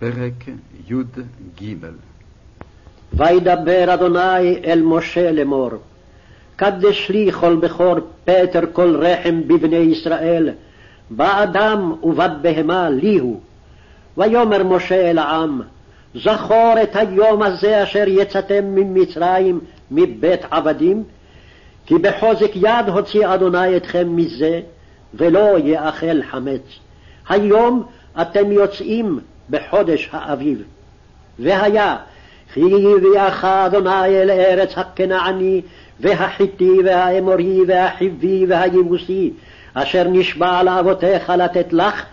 פרק י"ג וידבר אדוני אל משה לאמור, קדש לי כל בכור פטר כל רחם בבני ישראל, באדם ובת בהמה לי הוא. ויאמר משה אל העם, זכור את היום הזה אשר יצאתם ממצרים מבית עבדים, כי בחוזק יד הוציא אדוני אתכם מזה, ולא יאכל חמץ. היום אתם יוצאים בחודש האביב. והיה, כי הביאך אדוני אל ארץ הכנעני, והחיטי, והאמורי, והחיבי, והיבוסי, אשר נשבע לאבותיך לתת לך,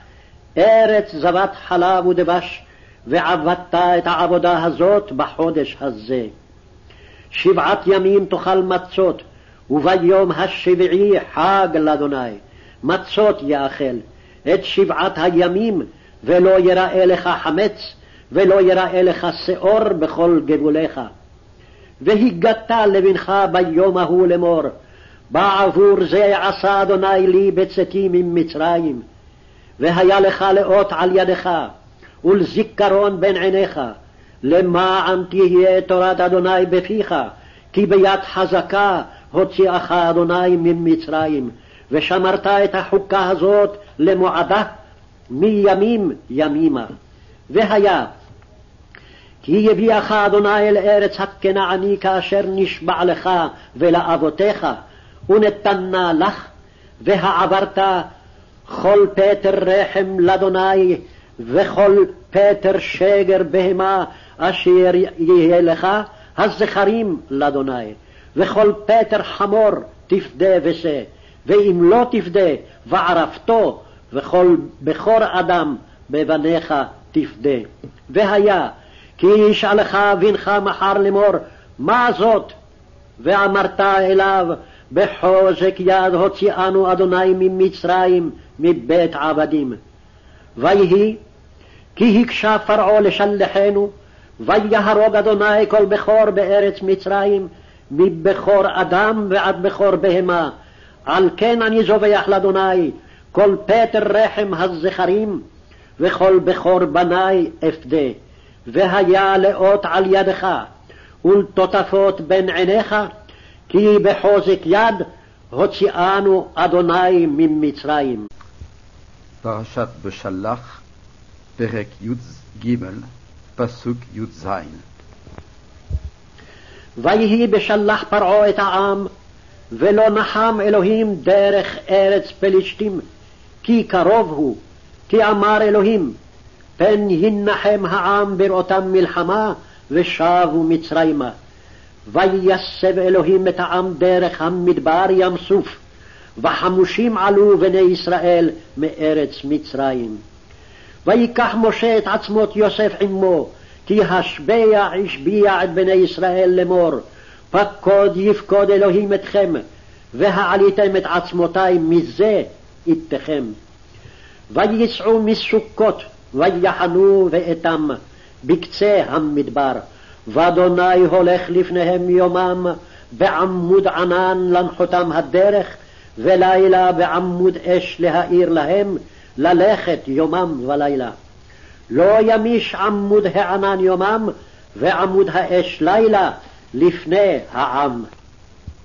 ארץ זבת חלב ודבש, ועבדת את העבודה הזאת בחודש הזה. שבעת ימים תאכל מצות, וביום השביעי חג לאדוני. מצות יאכל, את שבעת הימים ולא יראה לך חמץ, ולא יראה לך שאור בכל גבוליך. והגדת לבנך ביום ההוא לאמור, בעבור זה עשה אדוני לי בצאתי ממצרים. והיה לך לאות על ידך, ולזיכרון בין עיניך, למען תהיה תורת אדוני בפיך, כי ביד חזקה הוציאך אדוני ממצרים, ושמרת את החוקה הזאת למועדה מימים ימימה. והיה, כי יביאך אדוני אל ארץ הכנעני כאשר נשבע לך ולאבותיך, ונתנה לך, והעברת כל פטר רחם לאדוני, וכל פטר שגר בהמה אשר יהיה לך, הזכרים לאדוני, וכל פטר חמור תפדה ושא, ואם לא תפדה, וערפתו וכל בכור אדם בבניך תפדה. והיה, כי ישאלך בנך מחר לאמור, מה זאת? ואמרת אליו, בחוזק יד הוציאנו אדוני ממצרים, מבית עבדים. ויהי, כי הקשה פרעה לשלחנו, ויהרוג אדוני כל בכור בארץ מצרים, מבכור אדם ועד בכור בהמה. על כן אני זובח לאדוני, כל פטר רחם הזכרים, וכל בכור בני אפדה, והיה לאות על ידך, ולטוטפות בין עיניך, כי בחוזק יד הוציאנו אדוני ממצרים. פרשת בשלח, פרק י"ג, פסוק י"ז ויהי בשלח פרעה את העם, ולא נחם אלוהים דרך ארץ פלישתים, כי קרוב הוא, כי אמר אלוהים, פן ינחם העם בראותם מלחמה, ושבו מצרימה. ויסב אלוהים את העם דרך המדבר ים סוף, וחמושים עלו בני ישראל מארץ מצרים. ויקח משה את עצמות יוסף עמו, כי השביע השביע את בני ישראל לאמור, פקוד יפקוד אלוהים אתכם, והעליתם את עצמותי מזה איתכם. ויצאו מסוכות, ויחנו ואתם בקצה המדבר, ואדוני הולך לפניהם יומם בעמוד ענן לנחותם הדרך, ולילה בעמוד אש להאיר להם, ללכת יומם ולילה. לא ימיש עמוד הענן יומם, ועמוד האש לילה לפני העם.